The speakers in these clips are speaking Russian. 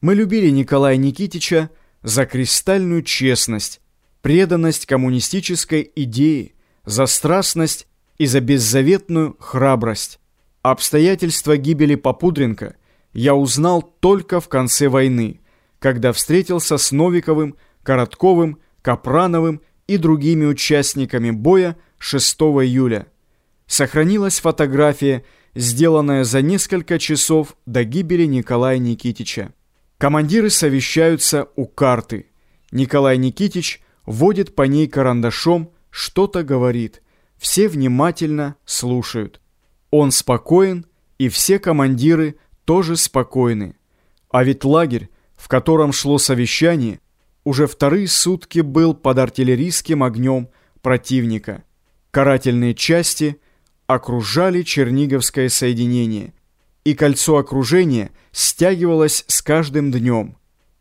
Мы любили Николая Никитича за кристальную честность, преданность коммунистической идее, за страстность и за беззаветную храбрость. Обстоятельства гибели Попудренко я узнал только в конце войны, когда встретился с Новиковым, Коротковым, Капрановым и другими участниками боя 6 июля. Сохранилась фотография, сделанная за несколько часов до гибели Николая Никитича. Командиры совещаются у карты. Николай Никитич водит по ней карандашом, что-то говорит. Все внимательно слушают. Он спокоен, и все командиры тоже спокойны. А ведь лагерь, в котором шло совещание, уже вторые сутки был под артиллерийским огнем противника. Карательные части окружали Черниговское соединение – и кольцо окружения стягивалось с каждым днем.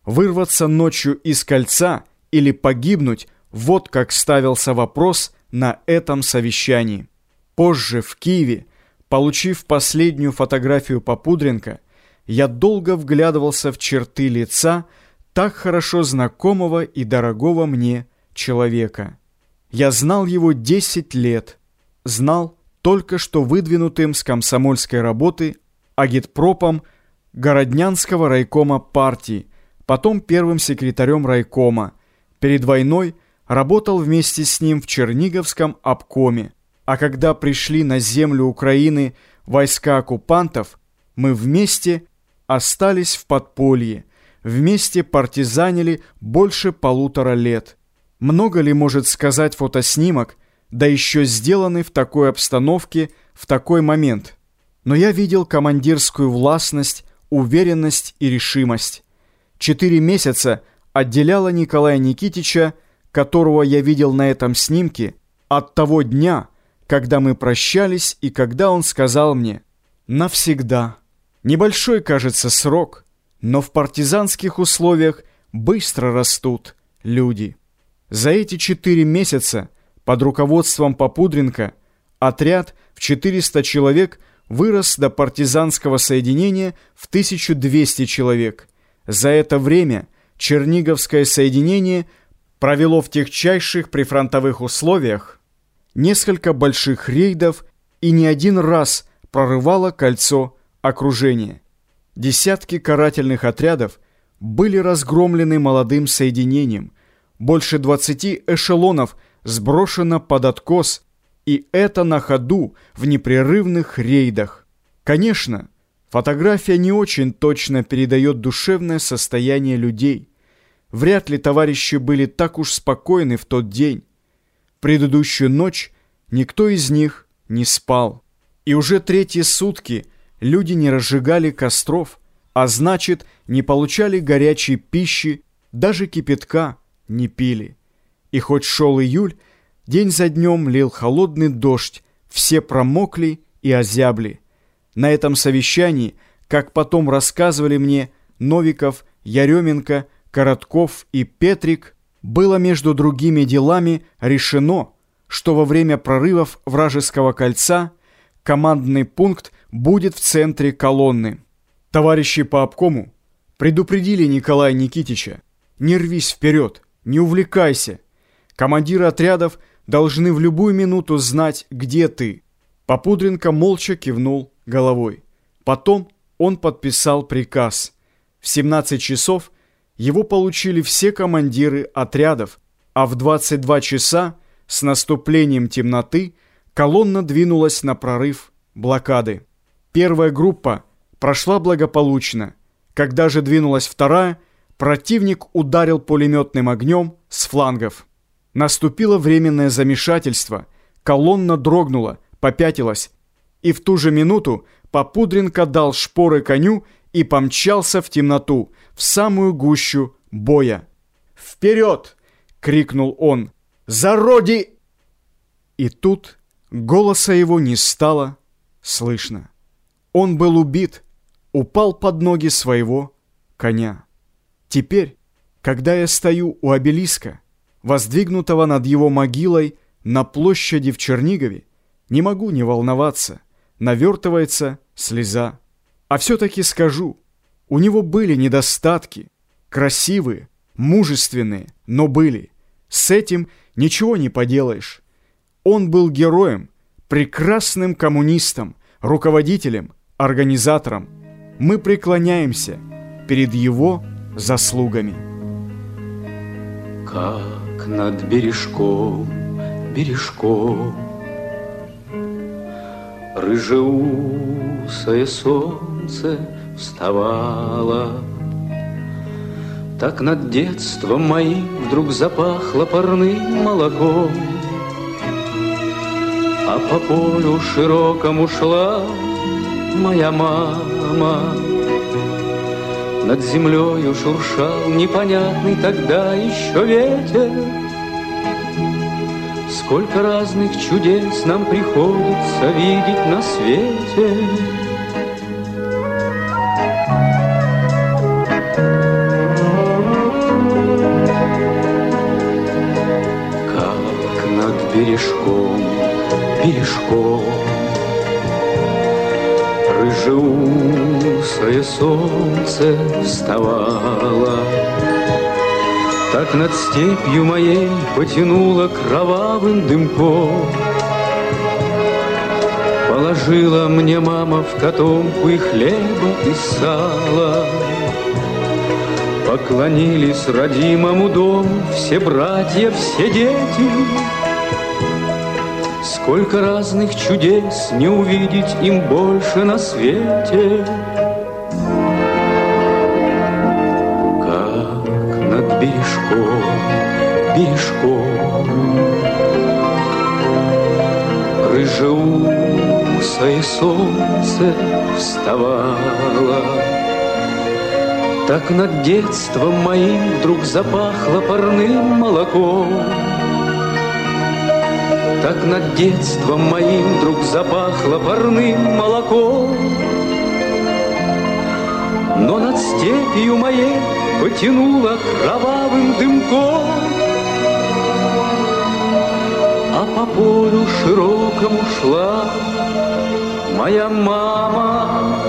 Вырваться ночью из кольца или погибнуть – вот как ставился вопрос на этом совещании. Позже в Киеве, получив последнюю фотографию Попудренко, я долго вглядывался в черты лица так хорошо знакомого и дорогого мне человека. Я знал его 10 лет, знал только что выдвинутым с комсомольской работы агитпропом Городнянского райкома партии, потом первым секретарем райкома. Перед войной работал вместе с ним в Черниговском обкоме. А когда пришли на землю Украины войска оккупантов, мы вместе остались в подполье, вместе партизанили больше полутора лет. Много ли может сказать фотоснимок, да еще сделанный в такой обстановке в такой момент – но я видел командирскую властность, уверенность и решимость. Четыре месяца отделяло Николая Никитича, которого я видел на этом снимке, от того дня, когда мы прощались и когда он сказал мне «навсегда». Небольшой, кажется, срок, но в партизанских условиях быстро растут люди. За эти четыре месяца под руководством Попудренко отряд в 400 человек – вырос до партизанского соединения в 1200 человек. За это время Черниговское соединение провело в техчайших прифронтовых условиях несколько больших рейдов и не один раз прорывало кольцо окружения. Десятки карательных отрядов были разгромлены молодым соединением, больше 20 эшелонов сброшено под откос – и это на ходу в непрерывных рейдах. Конечно, фотография не очень точно передает душевное состояние людей. Вряд ли товарищи были так уж спокойны в тот день. Предыдущую ночь никто из них не спал. И уже третьи сутки люди не разжигали костров, а значит, не получали горячей пищи, даже кипятка не пили. И хоть шел июль, День за днем лил холодный дождь, все промокли и озябли. На этом совещании, как потом рассказывали мне Новиков, Яременко, Коротков и Петрик, было между другими делами решено, что во время прорывов вражеского кольца командный пункт будет в центре колонны. Товарищи по обкому предупредили Николая Никитича, не рвись вперед, не увлекайся. Командиры отрядов должны в любую минуту знать, где ты». Попудренко молча кивнул головой. Потом он подписал приказ. В 17 часов его получили все командиры отрядов, а в 22 часа с наступлением темноты колонна двинулась на прорыв блокады. Первая группа прошла благополучно. Когда же двинулась вторая, противник ударил пулеметным огнем с флангов. Наступило временное замешательство, колонна дрогнула, попятилась, и в ту же минуту Попудренко дал шпоры коню и помчался в темноту, в самую гущу боя. «Вперед!» — крикнул он. «За роди!» И тут голоса его не стало слышно. Он был убит, упал под ноги своего коня. Теперь, когда я стою у обелиска, воздвигнутого над его могилой на площади в Чернигове, не могу не волноваться, навертывается слеза. А все-таки скажу, У него были недостатки, красивые, мужественные, но были. С этим ничего не поделаешь. Он был героем, прекрасным коммунистом, руководителем, организатором. Мы преклоняемся перед его заслугами. Как над бережком, бережком. Рыжеусое солнце вставало. Так над детством моим вдруг запахло парным молоком. А по полю широкому шла моя мама Над землею шуршал непонятный тогда еще ветер Сколько разных чудес нам приходится видеть на свете. Как над бережком, бережком Рыжеусое солнце вставало так над степью моей потянуло кровавым дымком. Положила мне мама в котомку и хлеба, и сала. Поклонились родимому дому все братья, все дети. Сколько разных чудес не увидеть им больше на свете. Бережком. Рыжеусое солнце вставало, Так над детством моим вдруг запахло парным молоком. Так над детством моим вдруг запахло парным молоком. Но над степью моей потянуло кровавым дымком. По полю широкому шла моя мама.